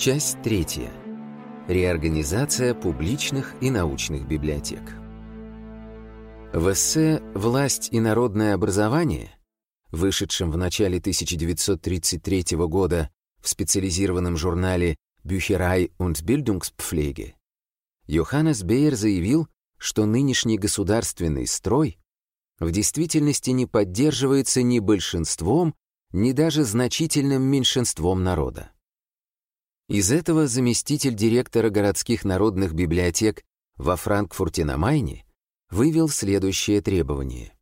Часть третья. Реорганизация публичных и научных библиотек. В эссе «Власть и народное образование», вышедшем в начале 1933 года в специализированном журнале «Bücherei und Bildungspflege», Йоханнес Бейер заявил, что нынешний государственный строй в действительности не поддерживается ни большинством, ни даже значительным меньшинством народа. Из этого заместитель директора городских народных библиотек во Франкфурте на Майне вывел следующее требование.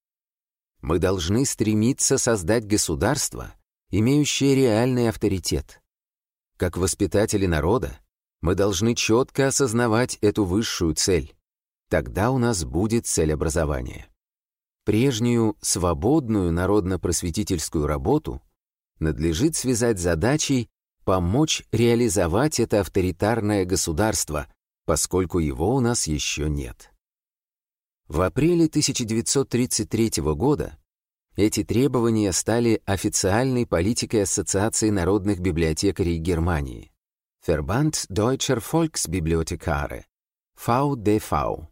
Мы должны стремиться создать государство, имеющее реальный авторитет. Как воспитатели народа, мы должны четко осознавать эту высшую цель. Тогда у нас будет цель образования. Прежнюю свободную народно-просветительскую работу надлежит связать задачей помочь реализовать это авторитарное государство, поскольку его у нас еще нет. В апреле 1933 года эти требования стали официальной политикой Ассоциации народных библиотекарей Германии Verband Deutscher Volksbibliothekare VDV.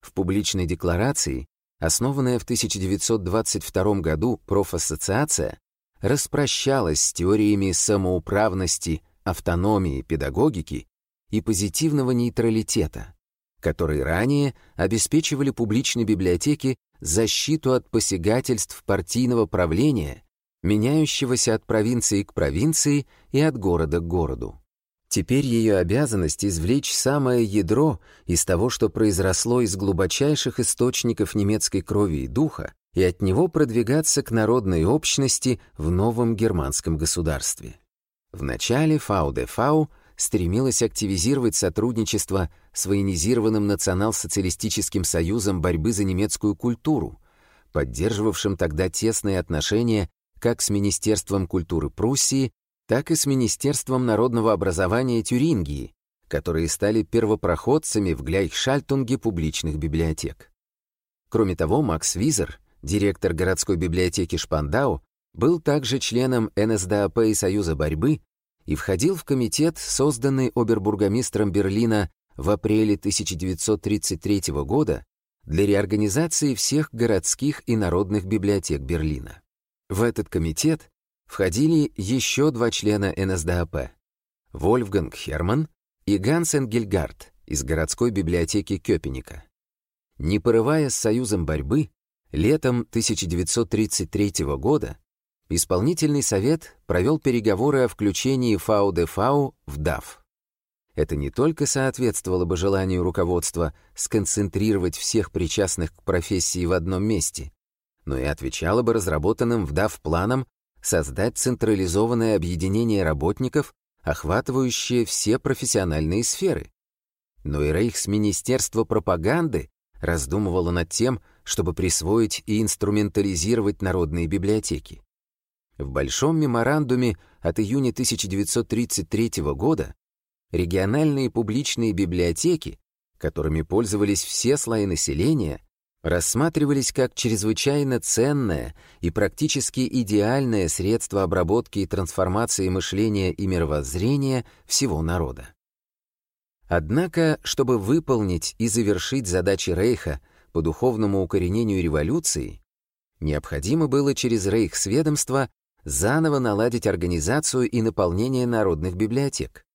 В публичной декларации Основанная в 1922 году профассоциация распрощалась с теориями самоуправности, автономии, педагогики и позитивного нейтралитета, которые ранее обеспечивали публичной библиотеке защиту от посягательств партийного правления, меняющегося от провинции к провинции и от города к городу. Теперь ее обязанность извлечь самое ядро из того, что произросло из глубочайших источников немецкой крови и духа, и от него продвигаться к народной общности в новом германском государстве. Вначале ФАУ-ДЕ-ФАУ стремилась активизировать сотрудничество с военизированным национал-социалистическим союзом борьбы за немецкую культуру, поддерживавшим тогда тесные отношения как с Министерством культуры Пруссии, так и с Министерством народного образования Тюрингии, которые стали первопроходцами в Гляйхшальтунге публичных библиотек. Кроме того, Макс Визер, директор городской библиотеки Шпандау, был также членом НСДАП и Союза борьбы и входил в комитет, созданный обербургомистром Берлина в апреле 1933 года для реорганизации всех городских и народных библиотек Берлина. В этот комитет входили еще два члена НСДАП — Вольфганг Херман и Гансен Гильгард из городской библиотеки Кёпеника. Не порывая с Союзом борьбы, летом 1933 года Исполнительный совет провел переговоры о включении ФАУ-ДЕ-ФАУ в ДАФ. Это не только соответствовало бы желанию руководства сконцентрировать всех причастных к профессии в одном месте, но и отвечало бы разработанным в ДАФ планам создать централизованное объединение работников, охватывающее все профессиональные сферы. Но и Рейхсминистерство пропаганды раздумывало над тем, чтобы присвоить и инструментализировать народные библиотеки. В Большом меморандуме от июня 1933 года региональные публичные библиотеки, которыми пользовались все слои населения, рассматривались как чрезвычайно ценное и практически идеальное средство обработки и трансформации мышления и мировоззрения всего народа. Однако, чтобы выполнить и завершить задачи Рейха по духовному укоренению революции, необходимо было через Рейхсведомство заново наладить организацию и наполнение народных библиотек.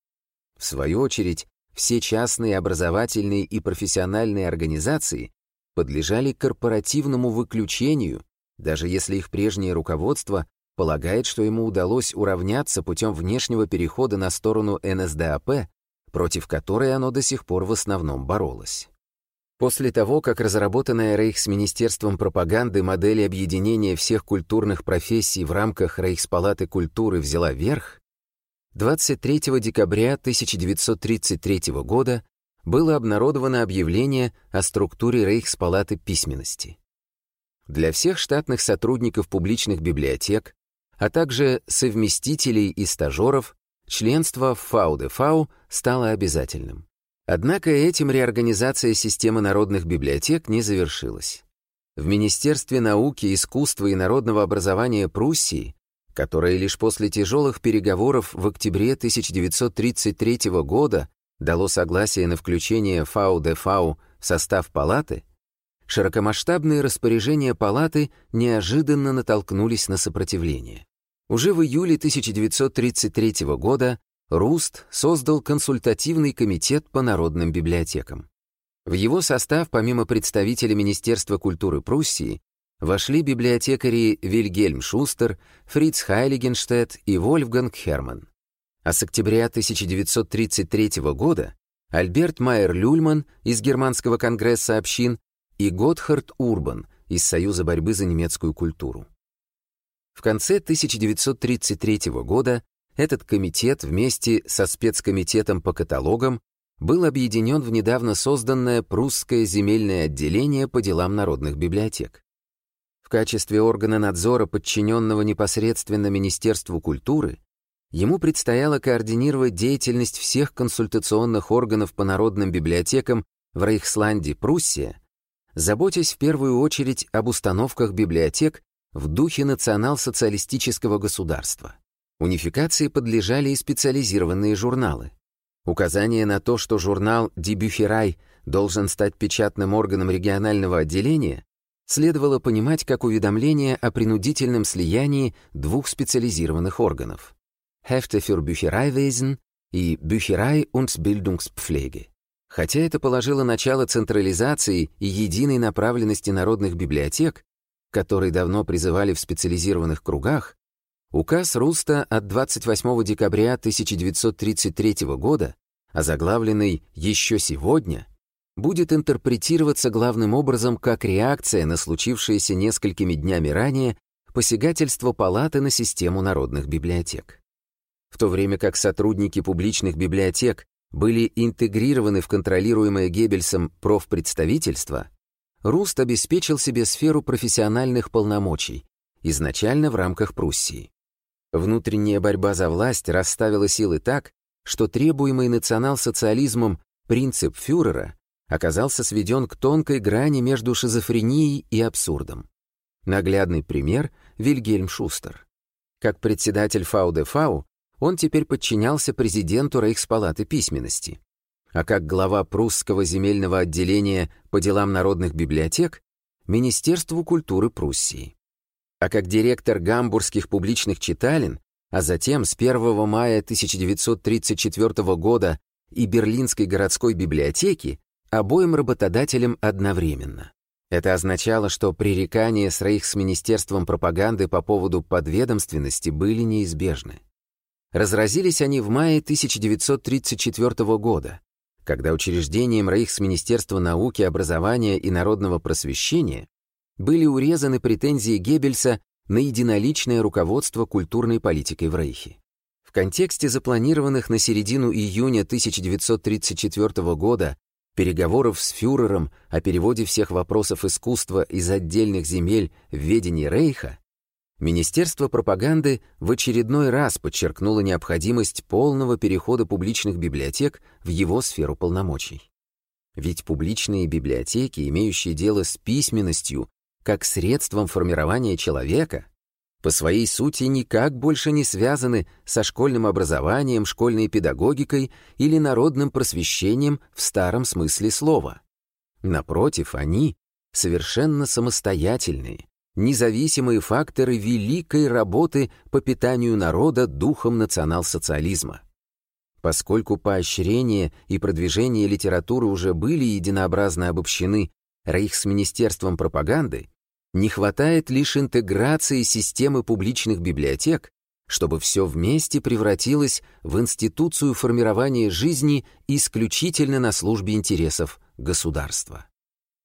В свою очередь, все частные образовательные и профессиональные организации подлежали корпоративному выключению, даже если их прежнее руководство полагает, что ему удалось уравняться путем внешнего перехода на сторону НСДАП, против которой оно до сих пор в основном боролось. После того, как разработанная Рейхсминистерством пропаганды модель объединения всех культурных профессий в рамках Рейхспалаты культуры взяла верх, 23 декабря 1933 года было обнародовано объявление о структуре Рейхспалаты письменности. Для всех штатных сотрудников публичных библиотек, а также совместителей и стажеров, членство в ФАУ-ДЕ-ФАУ стало обязательным. Однако этим реорганизация системы народных библиотек не завершилась. В Министерстве науки, искусства и народного образования Пруссии которое лишь после тяжелых переговоров в октябре 1933 года дало согласие на включение ФАУ-ДФАУ в состав палаты, широкомасштабные распоряжения палаты неожиданно натолкнулись на сопротивление. Уже в июле 1933 года Руст создал консультативный комитет по народным библиотекам. В его состав, помимо представителя Министерства культуры Пруссии, вошли библиотекари Вильгельм Шустер, Фриц Хайлигенштедт и Вольфганг Херман. А с октября 1933 года Альберт Майер-Люльман из Германского конгресса общин и Готхард Урбан из Союза борьбы за немецкую культуру. В конце 1933 года этот комитет вместе со спецкомитетом по каталогам был объединен в недавно созданное прусское земельное отделение по делам народных библиотек. В качестве органа надзора, подчиненного непосредственно Министерству культуры, ему предстояло координировать деятельность всех консультационных органов по народным библиотекам в Рейхсланде, Пруссия, заботясь в первую очередь об установках библиотек в духе национал-социалистического государства. Унификации подлежали и специализированные журналы. Указание на то, что журнал «Ди должен стать печатным органом регионального отделения, следовало понимать как уведомление о принудительном слиянии двух специализированных органов — Hefte für Büchereiwesen и Bücherei und Bildungspflege. Хотя это положило начало централизации и единой направленности народных библиотек, которые давно призывали в специализированных кругах, Указ Руста от 28 декабря 1933 года, озаглавленный «Еще сегодня», будет интерпретироваться главным образом как реакция на случившееся несколькими днями ранее посягательство Палаты на систему народных библиотек. В то время как сотрудники публичных библиотек были интегрированы в контролируемое Геббельсом профпредставительство, Руст обеспечил себе сферу профессиональных полномочий, изначально в рамках Пруссии. Внутренняя борьба за власть расставила силы так, что требуемый национал-социализмом принцип фюрера оказался сведен к тонкой грани между шизофренией и абсурдом. Наглядный пример — Вильгельм Шустер. Как председатель ФАУ-ДЕ-ФАУ он теперь подчинялся президенту Рейхспалаты письменности, а как глава прусского земельного отделения по делам народных библиотек — Министерству культуры Пруссии а как директор гамбургских публичных читален, а затем с 1 мая 1934 года и Берлинской городской библиотеки обоим работодателям одновременно. Это означало, что пререкания с Рейхсминистерством пропаганды по поводу подведомственности были неизбежны. Разразились они в мае 1934 года, когда учреждением Рейхсминистерства науки, образования и народного просвещения были урезаны претензии Геббельса на единоличное руководство культурной политикой в Рейхе. В контексте запланированных на середину июня 1934 года переговоров с фюрером о переводе всех вопросов искусства из отдельных земель в ведение Рейха, Министерство пропаганды в очередной раз подчеркнуло необходимость полного перехода публичных библиотек в его сферу полномочий. Ведь публичные библиотеки, имеющие дело с письменностью как средством формирования человека, по своей сути никак больше не связаны со школьным образованием, школьной педагогикой или народным просвещением в старом смысле слова. Напротив, они совершенно самостоятельные, независимые факторы великой работы по питанию народа духом национал-социализма. Поскольку поощрение и продвижение литературы уже были единообразно обобщены Рейхсминистерством пропаганды, не хватает лишь интеграции системы публичных библиотек, чтобы все вместе превратилось в институцию формирования жизни исключительно на службе интересов государства.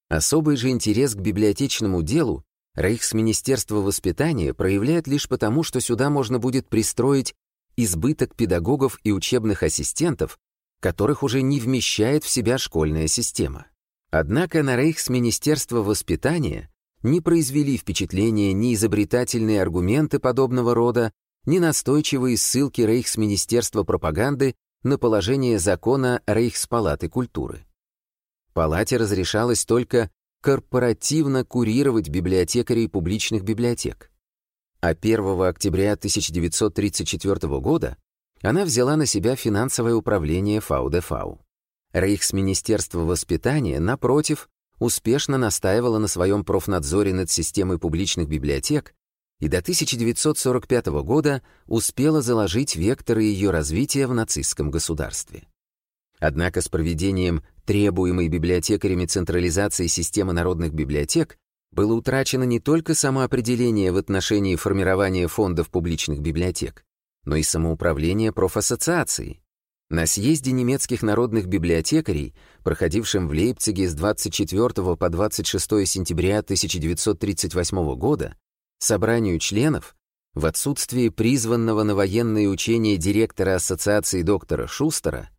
Особый же интерес к библиотечному делу Рейхсминистерство воспитания проявляет лишь потому, что сюда можно будет пристроить избыток педагогов и учебных ассистентов, которых уже не вмещает в себя школьная система. Однако на Рейхсминистерство воспитания не произвели впечатления ни изобретательные аргументы подобного рода, ни настойчивые ссылки Рейхсминистерства пропаганды на положение закона Рейхспалаты культуры. Палате разрешалось только корпоративно курировать библиотекарей публичных библиотек. а 1 октября 1934 года она взяла на себя финансовое управление ФАУ-ДЕФАУ. Рейхсминистерство воспитания, напротив, успешно настаивало на своем профнадзоре над системой публичных библиотек и до 1945 года успела заложить векторы ее развития в нацистском государстве. Однако с проведением требуемой библиотекарями централизации системы народных библиотек было утрачено не только самоопределение в отношении формирования фондов публичных библиотек, но и самоуправление профассоциацией. На съезде немецких народных библиотекарей, проходившем в Лейпциге с 24 по 26 сентября 1938 года, собранию членов, в отсутствии призванного на военные учения директора ассоциации доктора Шустера,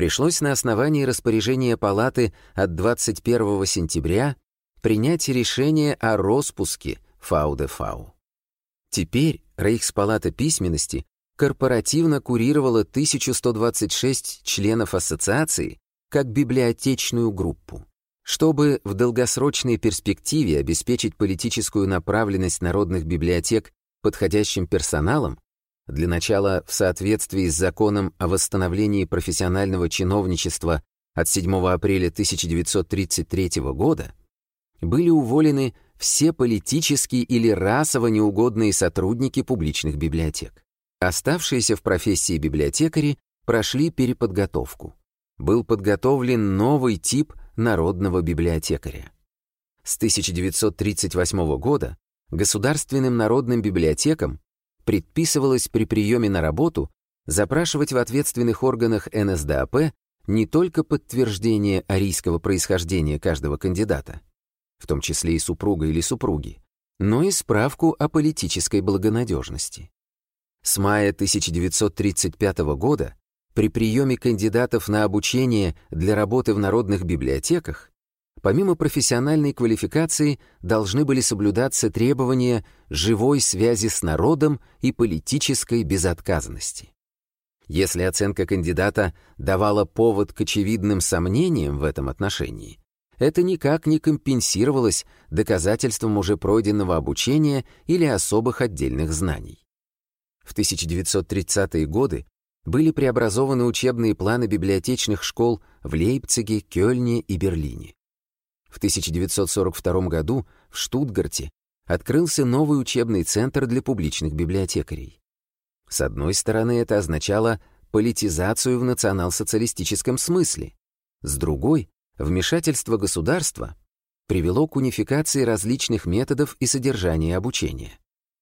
пришлось на основании распоряжения палаты от 21 сентября принять решение о распуске ФАУ-ДЕ-ФАУ. Теперь Рейхспалата письменности корпоративно курировала 1126 членов ассоциации как библиотечную группу. Чтобы в долгосрочной перспективе обеспечить политическую направленность народных библиотек подходящим персоналом, для начала в соответствии с законом о восстановлении профессионального чиновничества от 7 апреля 1933 года, были уволены все политически или расово неугодные сотрудники публичных библиотек. Оставшиеся в профессии библиотекари прошли переподготовку. Был подготовлен новый тип народного библиотекаря. С 1938 года государственным народным библиотекам предписывалось при приеме на работу запрашивать в ответственных органах НСДАП не только подтверждение арийского происхождения каждого кандидата, в том числе и супруга или супруги, но и справку о политической благонадежности. С мая 1935 года при приеме кандидатов на обучение для работы в народных библиотеках помимо профессиональной квалификации должны были соблюдаться требования живой связи с народом и политической безотказности. Если оценка кандидата давала повод к очевидным сомнениям в этом отношении, это никак не компенсировалось доказательством уже пройденного обучения или особых отдельных знаний. В 1930-е годы были преобразованы учебные планы библиотечных школ в Лейпциге, Кёльне и Берлине. В 1942 году в Штутгарте открылся новый учебный центр для публичных библиотекарей. С одной стороны, это означало политизацию в национал-социалистическом смысле, с другой Вмешательство государства привело к унификации различных методов и содержания обучения.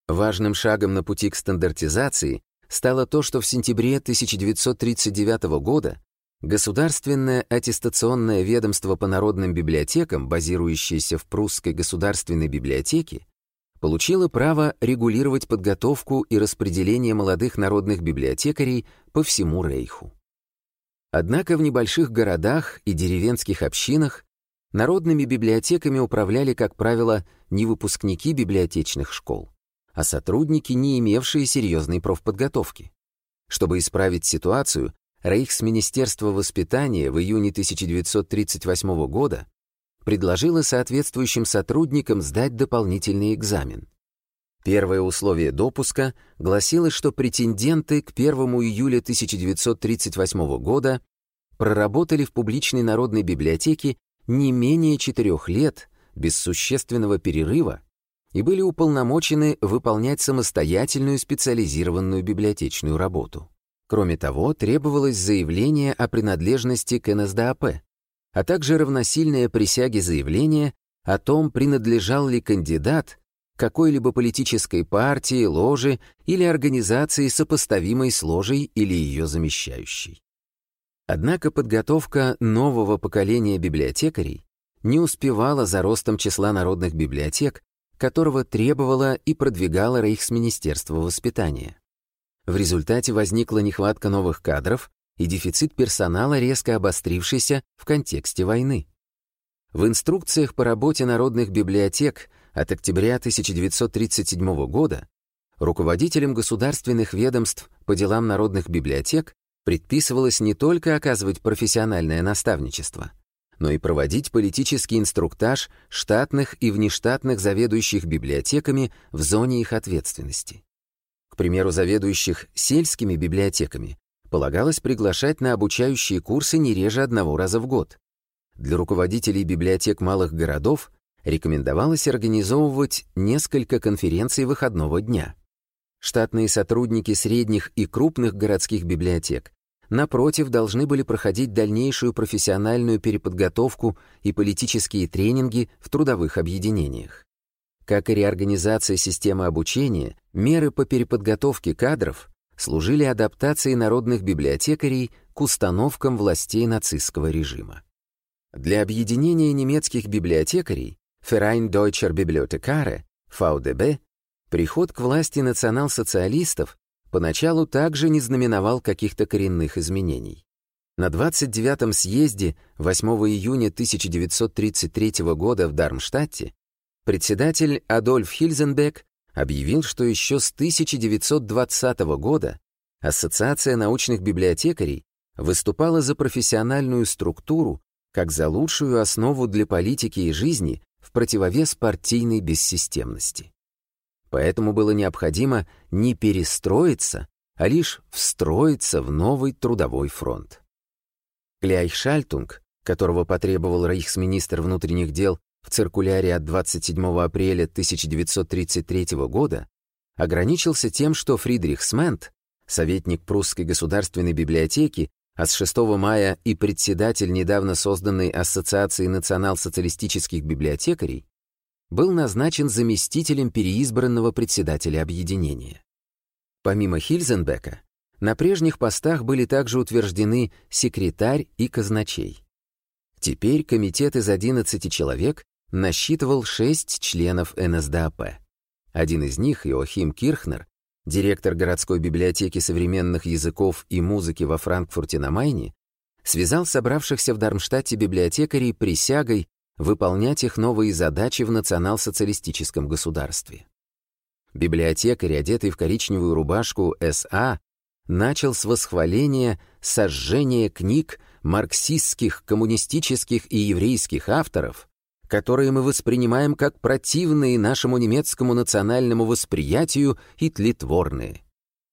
Важным шагом на пути к стандартизации стало то, что в сентябре 1939 года Государственное аттестационное ведомство по народным библиотекам, базирующееся в Прусской государственной библиотеке, получило право регулировать подготовку и распределение молодых народных библиотекарей по всему Рейху. Однако в небольших городах и деревенских общинах народными библиотеками управляли, как правило, не выпускники библиотечных школ, а сотрудники, не имевшие серьезной профподготовки. Чтобы исправить ситуацию, Рейхсминистерство воспитания в июне 1938 года предложило соответствующим сотрудникам сдать дополнительный экзамен. Первое условие допуска гласило, что претенденты к 1 июля 1938 года проработали в публичной народной библиотеке не менее четырех лет без существенного перерыва и были уполномочены выполнять самостоятельную специализированную библиотечную работу. Кроме того, требовалось заявление о принадлежности к НСДАП, а также равносильное присяге заявление о том, принадлежал ли кандидат какой-либо политической партии, ложи или организации, сопоставимой с ложей или ее замещающей. Однако подготовка нового поколения библиотекарей не успевала за ростом числа народных библиотек, которого требовало и продвигало Рейхсминистерство воспитания. В результате возникла нехватка новых кадров и дефицит персонала, резко обострившийся в контексте войны. В инструкциях по работе народных библиотек от октября 1937 года руководителям государственных ведомств по делам народных библиотек предписывалось не только оказывать профессиональное наставничество, но и проводить политический инструктаж штатных и внештатных заведующих библиотеками в зоне их ответственности. Примеру, заведующих сельскими библиотеками полагалось приглашать на обучающие курсы не реже одного раза в год. Для руководителей библиотек малых городов рекомендовалось организовывать несколько конференций выходного дня. Штатные сотрудники средних и крупных городских библиотек напротив, должны были проходить дальнейшую профессиональную переподготовку и политические тренинги в трудовых объединениях. Как и реорганизация системы обучения, меры по переподготовке кадров служили адаптацией народных библиотекарей к установкам властей нацистского режима. Для объединения немецких библиотекарей Verein Deutscher Bibliothekare, VDB, приход к власти национал-социалистов поначалу также не знаменовал каких-то коренных изменений. На 29-м съезде 8 июня 1933 года в Дармштадте председатель Адольф Хильзенбек объявил, что еще с 1920 года Ассоциация научных библиотекарей выступала за профессиональную структуру как за лучшую основу для политики и жизни в противовес партийной бессистемности. Поэтому было необходимо не перестроиться, а лишь встроиться в новый трудовой фронт. Кляйхшальтунг, которого потребовал рейхсминистр внутренних дел в циркуляре от 27 апреля 1933 года, ограничился тем, что Фридрих Смент, советник прусской государственной библиотеки, а с 6 мая и председатель недавно созданной Ассоциации национал-социалистических библиотекарей, был назначен заместителем переизбранного председателя объединения. Помимо Хильзенбека, на прежних постах были также утверждены секретарь и казначей. Теперь комитет из 11 человек насчитывал 6 членов НСДАП. Один из них, Иохим Кирхнер, директор городской библиотеки современных языков и музыки во Франкфурте на Майне, связал собравшихся в Дармштадте библиотекарей присягой выполнять их новые задачи в национал-социалистическом государстве. Библиотекарь, одетый в коричневую рубашку СА, начал с восхваления сожжения книг марксистских, коммунистических и еврейских авторов, которые мы воспринимаем как противные нашему немецкому национальному восприятию и тлетворные.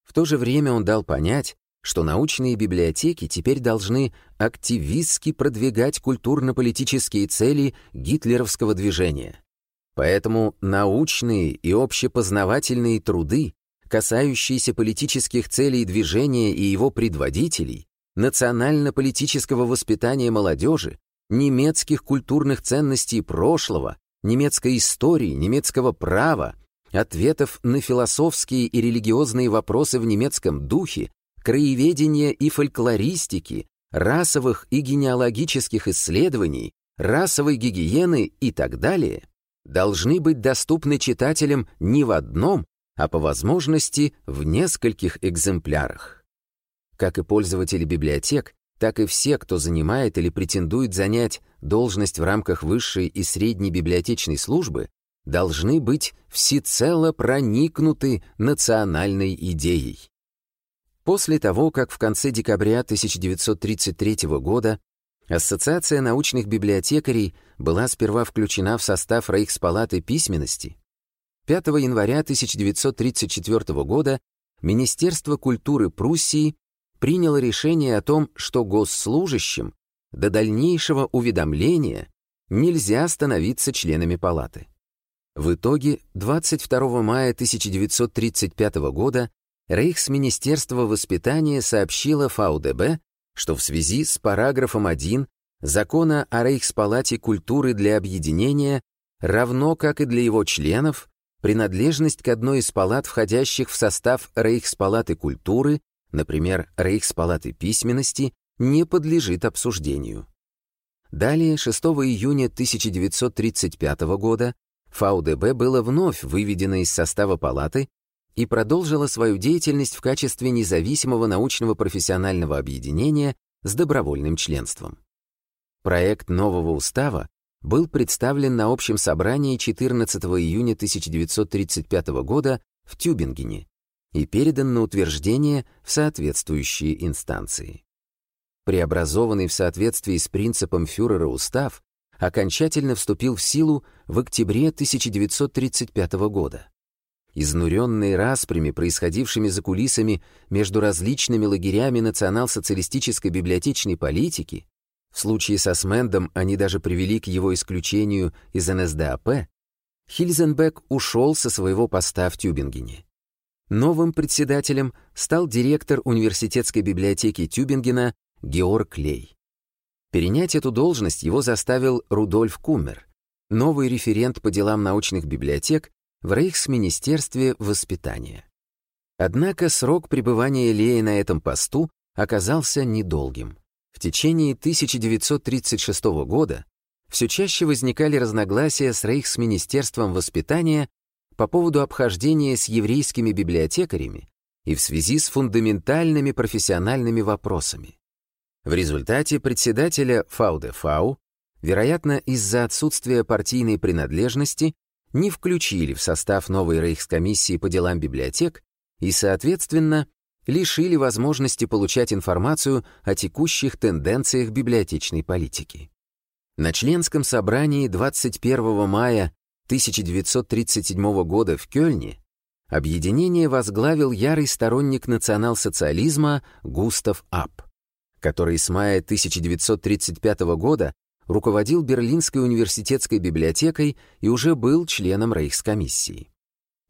В то же время он дал понять, что научные библиотеки теперь должны активистски продвигать культурно-политические цели гитлеровского движения. Поэтому научные и общепознавательные труды, касающиеся политических целей движения и его предводителей, национально-политического воспитания молодежи, немецких культурных ценностей прошлого, немецкой истории, немецкого права, ответов на философские и религиозные вопросы в немецком духе, краеведения и фольклористики, расовых и генеалогических исследований, расовой гигиены и так далее, должны быть доступны читателям не в одном, а по возможности в нескольких экземплярах. Как и пользователи библиотек, так и все, кто занимает или претендует занять должность в рамках высшей и средней библиотечной службы, должны быть всецело проникнуты национальной идеей. После того, как в конце декабря 1933 года Ассоциация научных библиотекарей была сперва включена в состав Рейхспалаты письменности, 5 января 1934 года Министерство культуры Пруссии приняло решение о том, что госслужащим до дальнейшего уведомления нельзя становиться членами палаты. В итоге 22 мая 1935 года Рейхсминистерство воспитания сообщило ФАУДБ, что в связи с параграфом 1 Закона о Рейхспалате культуры для объединения, равно как и для его членов, принадлежность к одной из палат, входящих в состав Рейхспалаты культуры, например, Рейхспалаты письменности, не подлежит обсуждению. Далее, 6 июня 1935 года, ФАУДБ было вновь выведено из состава палаты и продолжила свою деятельность в качестве независимого научного профессионального объединения с добровольным членством. Проект нового устава был представлен на общем собрании 14 июня 1935 года в Тюбингене и передан на утверждение в соответствующие инстанции. преобразованный в соответствии с принципом фюрера устав, окончательно вступил в силу в октябре 1935 года. Изнуренные распрями, происходившими за кулисами между различными лагерями национал-социалистической библиотечной политики, в случае со Смендом они даже привели к его исключению из НСДАП, Хильзенбек ушел со своего поста в Тюбингене. Новым председателем стал директор университетской библиотеки Тюбингена Георг Лей. Перенять эту должность его заставил Рудольф Куммер, новый референт по делам научных библиотек в Рейхсминистерстве воспитания. Однако срок пребывания Лея на этом посту оказался недолгим. В течение 1936 года все чаще возникали разногласия с Рейхсминистерством воспитания по поводу обхождения с еврейскими библиотекарями и в связи с фундаментальными профессиональными вопросами. В результате председателя ФАУДЕФАУ, вероятно, из-за отсутствия партийной принадлежности, не включили в состав новой рейхскомиссии по делам библиотек и, соответственно, лишили возможности получать информацию о текущих тенденциях библиотечной политики. На членском собрании 21 мая 1937 года в Кёльне объединение возглавил ярый сторонник национал-социализма Густав Апп который с мая 1935 года руководил Берлинской университетской библиотекой и уже был членом Рейхскомиссии.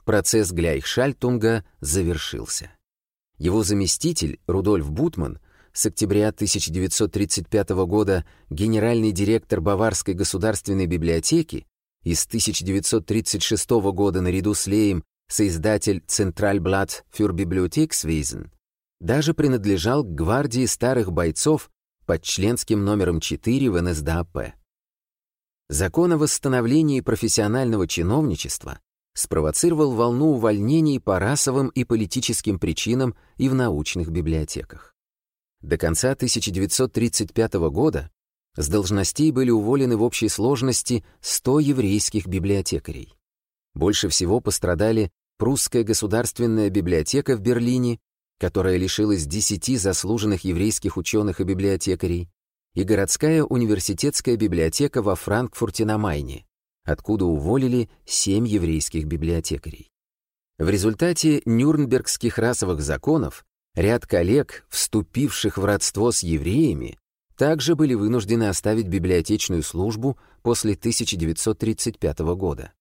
Процесс Гляйхшальтунга завершился. Его заместитель, Рудольф Бутман, с октября 1935 года генеральный директор Баварской государственной библиотеки и с 1936 года наряду с Леем соиздатель Центральблат für Bibliothekswesen, даже принадлежал к гвардии старых бойцов под членским номером 4 в НСДАП. Закон о восстановлении профессионального чиновничества спровоцировал волну увольнений по расовым и политическим причинам и в научных библиотеках. До конца 1935 года с должностей были уволены в общей сложности 100 еврейских библиотекарей. Больше всего пострадали Прусская государственная библиотека в Берлине которая лишилась десяти заслуженных еврейских ученых и библиотекарей, и городская университетская библиотека во Франкфурте на Майне, откуда уволили семь еврейских библиотекарей. В результате Нюрнбергских расовых законов ряд коллег, вступивших в родство с евреями, также были вынуждены оставить библиотечную службу после 1935 года.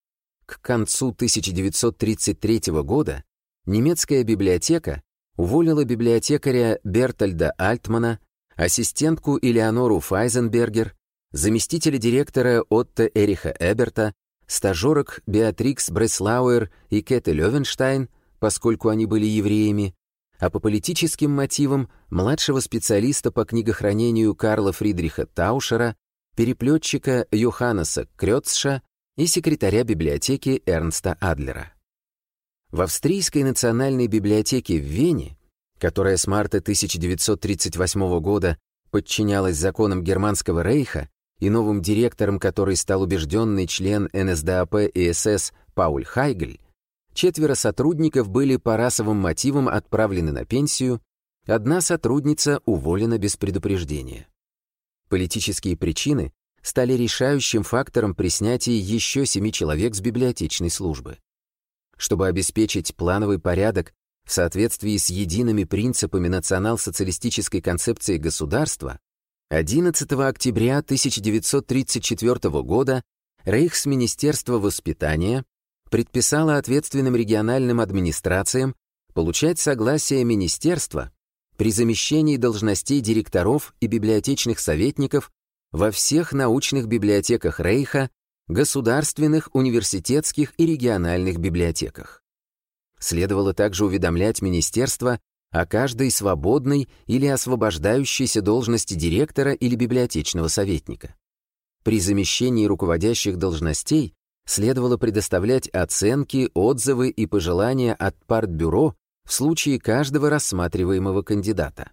К концу 1933 года немецкая библиотека уволила библиотекаря Бертольда Альтмана, ассистентку Элеонору Файзенбергер, заместителя директора Отто Эриха Эберта, стажерок Беатрикс Бреслауэр и Кэте Левенштайн, поскольку они были евреями, а по политическим мотивам младшего специалиста по книгохранению Карла Фридриха Таушера, переплетчика Йоханнеса Крёцша и секретаря библиотеки Эрнста Адлера. В Австрийской национальной библиотеке в Вене, которая с марта 1938 года подчинялась законам Германского рейха и новым директором который стал убежденный член НСДАП и СС Пауль Хайгель, четверо сотрудников были по расовым мотивам отправлены на пенсию, одна сотрудница уволена без предупреждения. Политические причины стали решающим фактором при снятии еще семи человек с библиотечной службы чтобы обеспечить плановый порядок в соответствии с едиными принципами национал-социалистической концепции государства, 11 октября 1934 года Рейхсминистерство воспитания предписало ответственным региональным администрациям получать согласие министерства при замещении должностей директоров и библиотечных советников во всех научных библиотеках Рейха государственных, университетских и региональных библиотеках. Следовало также уведомлять министерство о каждой свободной или освобождающейся должности директора или библиотечного советника. При замещении руководящих должностей следовало предоставлять оценки, отзывы и пожелания от партбюро в случае каждого рассматриваемого кандидата.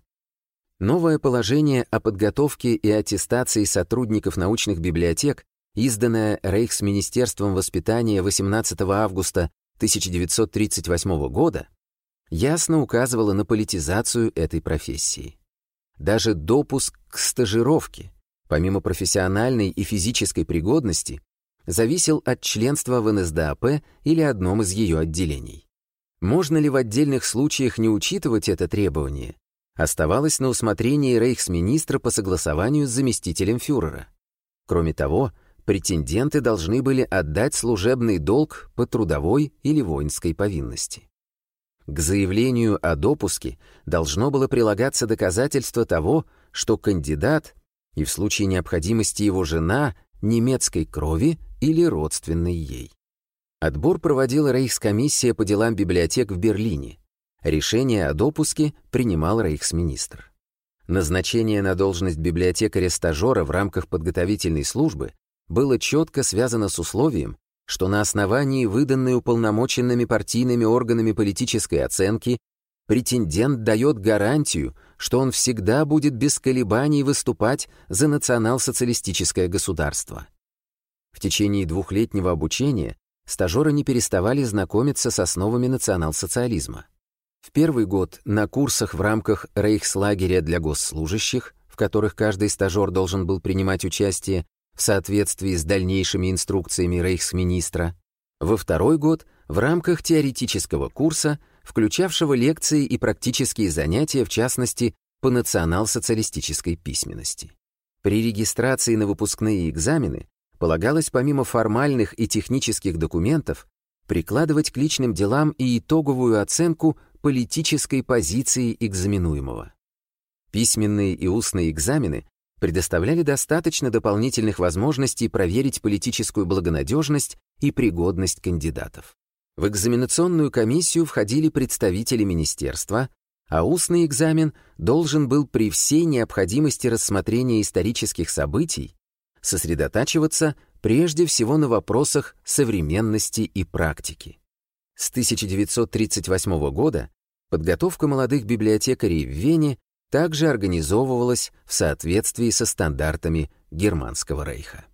Новое положение о подготовке и аттестации сотрудников научных библиотек изданная Рейхсминистерством воспитания 18 августа 1938 года, ясно указывала на политизацию этой профессии. даже допуск к стажировке, помимо профессиональной и физической пригодности, зависел от членства в НСДАП или одном из ее отделений. Можно ли в отдельных случаях не учитывать это требование, оставалось на усмотрении рейхсминистра по согласованию с заместителем фюрера. Кроме того, претенденты должны были отдать служебный долг по трудовой или воинской повинности. К заявлению о допуске должно было прилагаться доказательство того, что кандидат и в случае необходимости его жена немецкой крови или родственной ей. Отбор проводила Рейхскомиссия по делам библиотек в Берлине. Решение о допуске принимал рейхсминистр. Назначение на должность библиотекаря-стажера в рамках подготовительной службы было четко связано с условием, что на основании выданной уполномоченными партийными органами политической оценки претендент дает гарантию, что он всегда будет без колебаний выступать за национал-социалистическое государство. В течение двухлетнего обучения стажеры не переставали знакомиться с основами национал-социализма. В первый год на курсах в рамках рейхслагеря для госслужащих, в которых каждый стажер должен был принимать участие в соответствии с дальнейшими инструкциями рейхсминистра, во второй год в рамках теоретического курса, включавшего лекции и практические занятия, в частности, по национал-социалистической письменности. При регистрации на выпускные экзамены полагалось помимо формальных и технических документов прикладывать к личным делам и итоговую оценку политической позиции экзаменуемого. Письменные и устные экзамены предоставляли достаточно дополнительных возможностей проверить политическую благонадежность и пригодность кандидатов. В экзаменационную комиссию входили представители министерства, а устный экзамен должен был при всей необходимости рассмотрения исторических событий сосредотачиваться прежде всего на вопросах современности и практики. С 1938 года подготовка молодых библиотекарей в Вене также организовывалась в соответствии со стандартами Германского рейха.